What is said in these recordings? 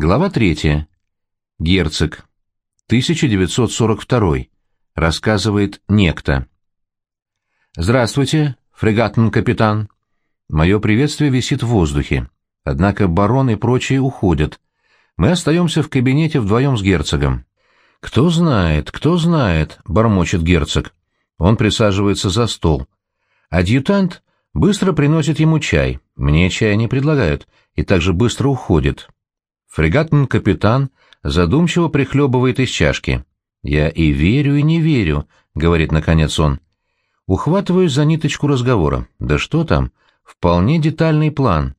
Глава 3. Герцог. 1942. Рассказывает некто. «Здравствуйте, фрегатный капитан». Мое приветствие висит в воздухе. Однако барон и прочие уходят. Мы остаемся в кабинете вдвоем с герцогом. «Кто знает, кто знает», — бормочет герцог. Он присаживается за стол. Адъютант быстро приносит ему чай. Мне чая не предлагают. И также быстро уходит. Фрегатный капитан задумчиво прихлебывает из чашки. «Я и верю, и не верю», — говорит наконец он. Ухватываюсь за ниточку разговора. Да что там? Вполне детальный план.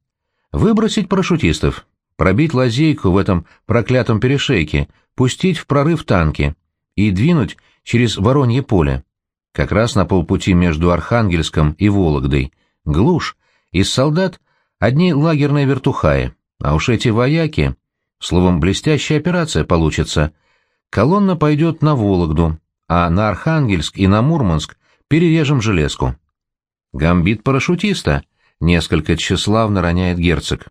Выбросить парашютистов, пробить лазейку в этом проклятом перешейке, пустить в прорыв танки и двинуть через Воронье поле. Как раз на полпути между Архангельском и Вологдой. Глушь. Из солдат одни лагерные вертухаи. А уж эти вояки... Словом, блестящая операция получится. Колонна пойдет на Вологду, а на Архангельск и на Мурманск перережем железку. Гамбит парашютиста, несколько тщеславно роняет герцог.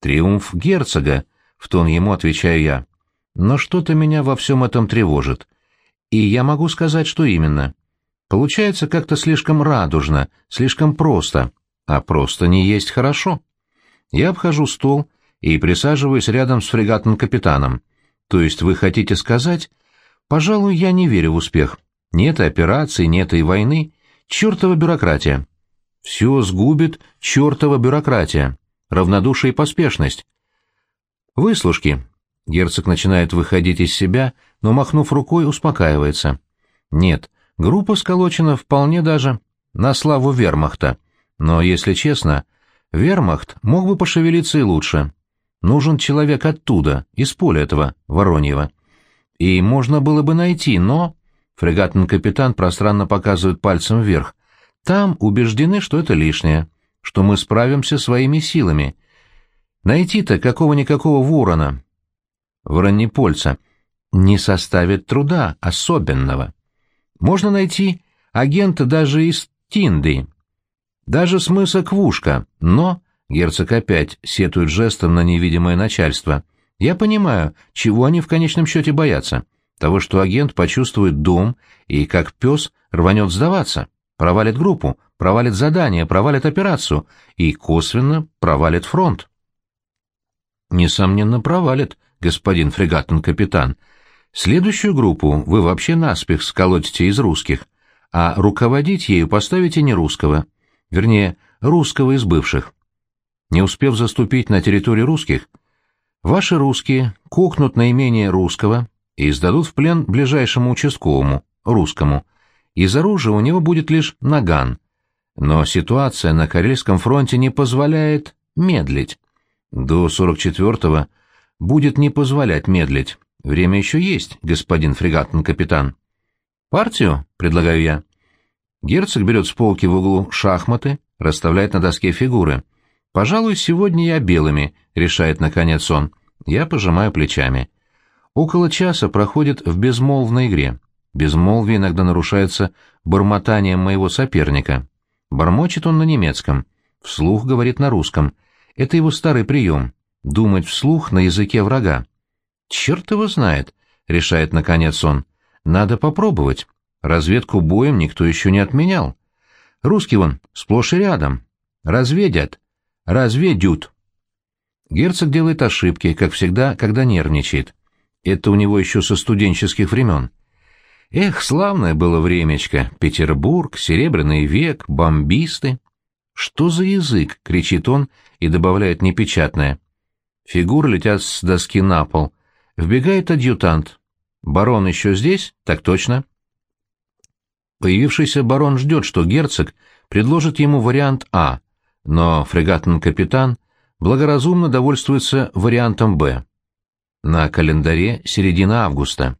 Триумф герцога, в тон ему отвечаю я. Но что-то меня во всем этом тревожит. И я могу сказать, что именно. Получается как-то слишком радужно, слишком просто. А просто не есть хорошо. Я обхожу стол и присаживаюсь рядом с фрегатным капитаном. То есть вы хотите сказать? Пожалуй, я не верю в успех. Нет операции, нет и войны. Чертова бюрократия. Все сгубит чертова бюрократия. Равнодушие и поспешность. Выслушки. Герцог начинает выходить из себя, но, махнув рукой, успокаивается. Нет, группа сколочена вполне даже на славу вермахта. Но, если честно, вермахт мог бы пошевелиться и лучше. Нужен человек оттуда, из поля этого, Вороньева. И можно было бы найти, но... Фрегатный капитан пространно показывает пальцем вверх. Там убеждены, что это лишнее, что мы справимся своими силами. Найти-то какого-никакого ворона, воронепольца, не составит труда особенного. Можно найти агента даже из Тинды, даже с мыса Квушка, но Герцог опять сетует жестом на невидимое начальство. Я понимаю, чего они в конечном счете боятся. Того, что агент почувствует дом и, как пес, рванет сдаваться, провалит группу, провалит задание, провалит операцию и, косвенно, провалит фронт. Несомненно, провалит, господин фрегатный капитан. Следующую группу вы вообще наспех сколотите из русских, а руководить ею поставите не русского, вернее, русского из бывших. Не успев заступить на территорию русских, ваши русские кокнут наименее русского и сдадут в плен ближайшему участковому, русскому. Из оружия у него будет лишь наган. Но ситуация на Карельском фронте не позволяет медлить. До 44-го будет не позволять медлить. Время еще есть, господин фрегатный капитан. Партию, предлагаю я. Герцог берет с полки в углу шахматы, расставляет на доске фигуры. «Пожалуй, сегодня я белыми», — решает наконец он. Я пожимаю плечами. Около часа проходит в безмолвной игре. Безмолвие иногда нарушается бормотанием моего соперника. Бормочет он на немецком, вслух говорит на русском. Это его старый прием — думать вслух на языке врага. «Черт его знает», — решает наконец он. «Надо попробовать. Разведку боем никто еще не отменял. Русский вон сплошь и рядом. Разведят, Разведют. Герцог делает ошибки, как всегда, когда нервничает. Это у него еще со студенческих времен. Эх, славное было времечко. Петербург, Серебряный век, бомбисты. «Что за язык?» — кричит он и добавляет непечатное. Фигуры летят с доски на пол. Вбегает адъютант. «Барон еще здесь?» «Так точно». Появившийся барон ждет, что герцог предложит ему вариант А — но фрегатный капитан благоразумно довольствуется вариантом «Б». На календаре середина августа.